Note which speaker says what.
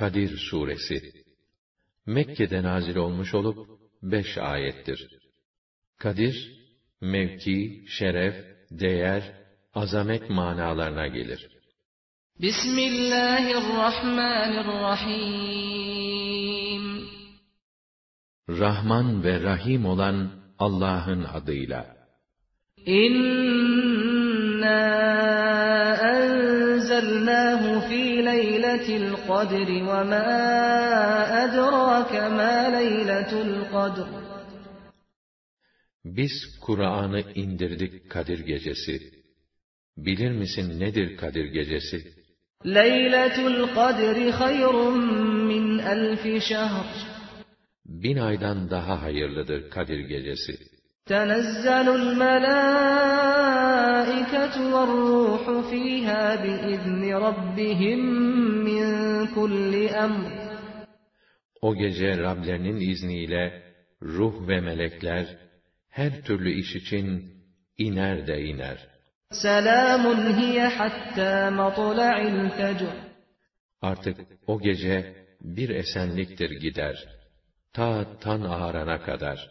Speaker 1: Kadir Suresi Mekke'de nazil olmuş olup beş ayettir. Kadir, mevki, şeref, değer, azamet manalarına gelir.
Speaker 2: Bismillahirrahmanirrahim.
Speaker 1: Rahman ve Rahim olan Allah'ın adıyla.
Speaker 2: İnna enzelnahu fi leyletil kadri ve ma edrake ma leyletul kadr.
Speaker 1: Biz Kur'an'ı indirdik Kadir gecesi. Bilir misin nedir Kadir gecesi?
Speaker 2: Leyletul kadri hayrun min elfi şehr.
Speaker 1: Bin aydan daha hayırlıdır Kadir gecesi.
Speaker 2: تنزل الملائكة والروح فيها بإذن ربهم من كل أمر
Speaker 1: O gece Rablerinin izniyle ruh ve melekler her türlü iş için iner de iner.
Speaker 2: سلام هي حتى مطلع الفجر
Speaker 1: Artık o gece bir esenliktir gider. Ta tan ağarana kadar.